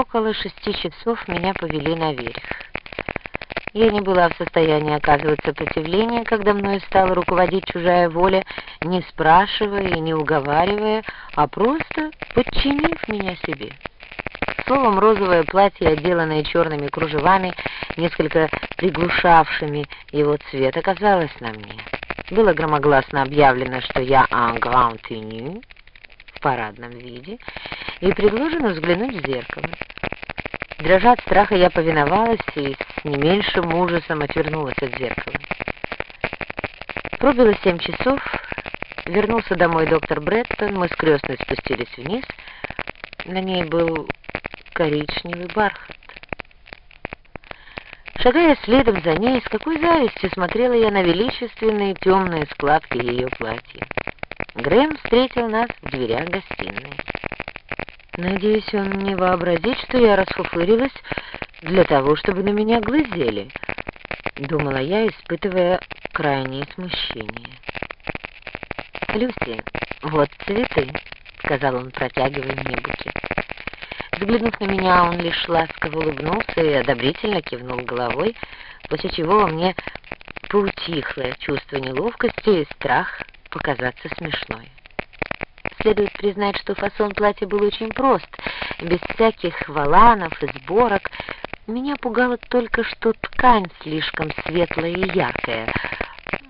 около шести часов меня повели наверх. Я не была в состоянии оказывать сопротивление, когда мною стала руководить чужая воля, не спрашивая и не уговаривая, а просто подчинив меня себе. Словом, розовое платье, отделанное черными кружевами, несколько приглушавшими его цвет, оказалось на мне. Было громогласно объявлено, что я «en grand tenue» в парадном виде, и предложено взглянуть в зеркало. Дрожа от страха, я повиновалась и с не меньшим ужасом отвернулась от зеркала. Пробило семь часов, вернулся домой доктор Бреттон, мы с крестной спустились вниз. На ней был коричневый бархат. Шагая следом за ней, с какой завистью смотрела я на величественные темные складки ее платья. Грэм встретил нас в дверях гостиной. Надеюсь, он не вообразит, что я расфуфырилась для того, чтобы на меня глазели, думала я, испытывая крайнее смущение. «Люси, вот цветы», — сказал он, протягивая мне букет. Взглянув на меня, он лишь ласково улыбнулся и одобрительно кивнул головой, после чего во мне поутихло чувство неловкости и страх показаться смешной. Следует признать, что фасон платья был очень прост, без всяких валанов и сборок. Меня пугало только, что ткань слишком светлая и яркая.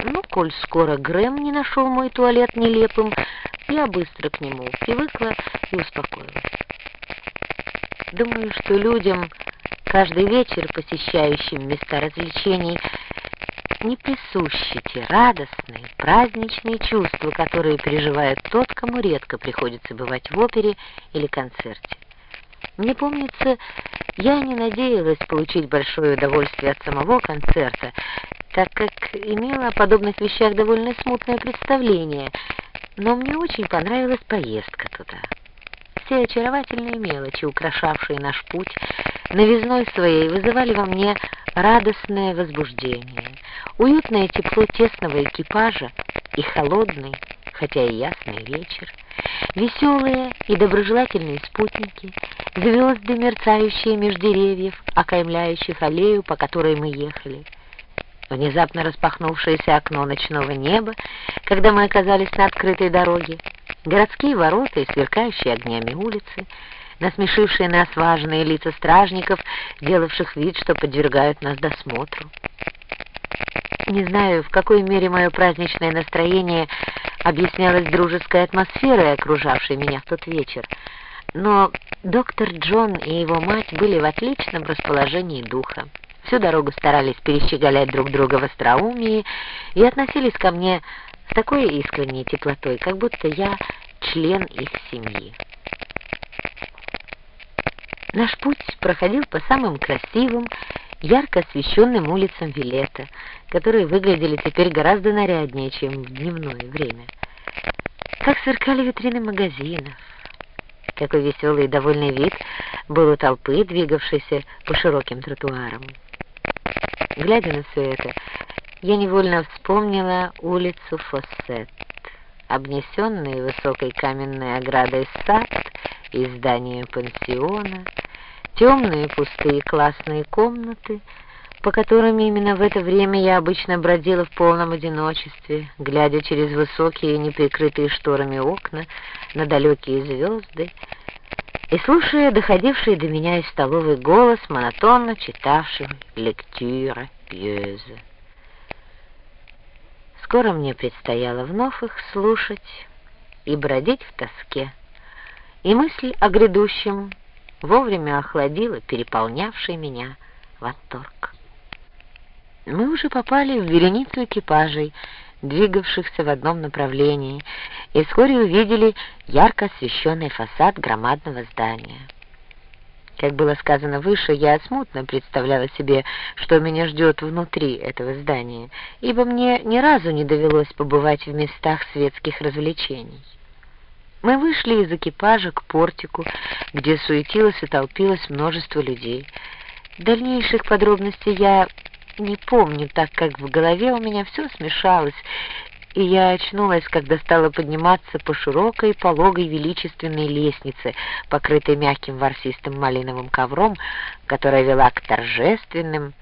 Ну, коль скоро Грэм не нашел мой туалет нелепым, я быстро к нему привыкла и успокоилась. Думаю, что людям, каждый вечер посещающим места развлечений, не присущи те радостные, праздничные чувства, которые переживает тот, кому редко приходится бывать в опере или концерте. Мне помнится, я не надеялась получить большое удовольствие от самого концерта, так как имела о подобных вещах довольно смутное представление, но мне очень понравилась поездка туда. Все очаровательные мелочи, украшавшие наш путь, новизной своей вызывали во мне радостное возбуждение, уютное тепло тесного экипажа и холодный, хотя и ясный вечер, веселые и доброжелательные спутники, звезды, мерцающие меж деревьев, окаймляющих аллею, по которой мы ехали, внезапно распахнувшееся окно ночного неба, когда мы оказались на открытой дороге, городские ворота и сверкающие огнями улицы, насмешившие нас важные лица стражников, делавших вид, что подвергают нас досмотру. Не знаю, в какой мере мое праздничное настроение объяснялось дружеской атмосферой, окружавшей меня в тот вечер, но доктор Джон и его мать были в отличном расположении духа. Всю дорогу старались перещеголять друг друга в остроумии и относились ко мне с такой искренней теплотой, как будто я член их семьи. Наш путь проходил по самым красивым, ярко освещенным улицам Вилета, которые выглядели теперь гораздо наряднее, чем в дневное время. Как сверкали витрины магазинов, какой веселый и довольный вид был у толпы, двигавшейся по широким тротуарам. Глядя на все это, я невольно вспомнила улицу Фоссет, обнесенный высокой каменной оградой сад и здание пансиона, темные пустые классные комнаты, по которым именно в это время я обычно бродила в полном одиночестве, глядя через высокие неприкрытые шторами окна на далекие звезды и слушая доходивший до меня из столовой голос, монотонно читавший лектюра пьезы. Скоро мне предстояло вновь их слушать и бродить в тоске, и мысль о грядущем вовремя охладила переполнявший меня восторг. Мы уже попали в вереницу экипажей, двигавшихся в одном направлении, и вскоре увидели ярко освещенный фасад громадного здания. Как было сказано выше, я смутно представляла себе, что меня ждет внутри этого здания, ибо мне ни разу не довелось побывать в местах светских развлечений. Мы вышли из экипажа к портику, где суетилось и толпилось множество людей. Дальнейших подробностей я не помню, так как в голове у меня все смешалось, и я очнулась, когда стала подниматься по широкой, пологой, величественной лестнице, покрытой мягким ворсистым малиновым ковром, которая вела к торжественным,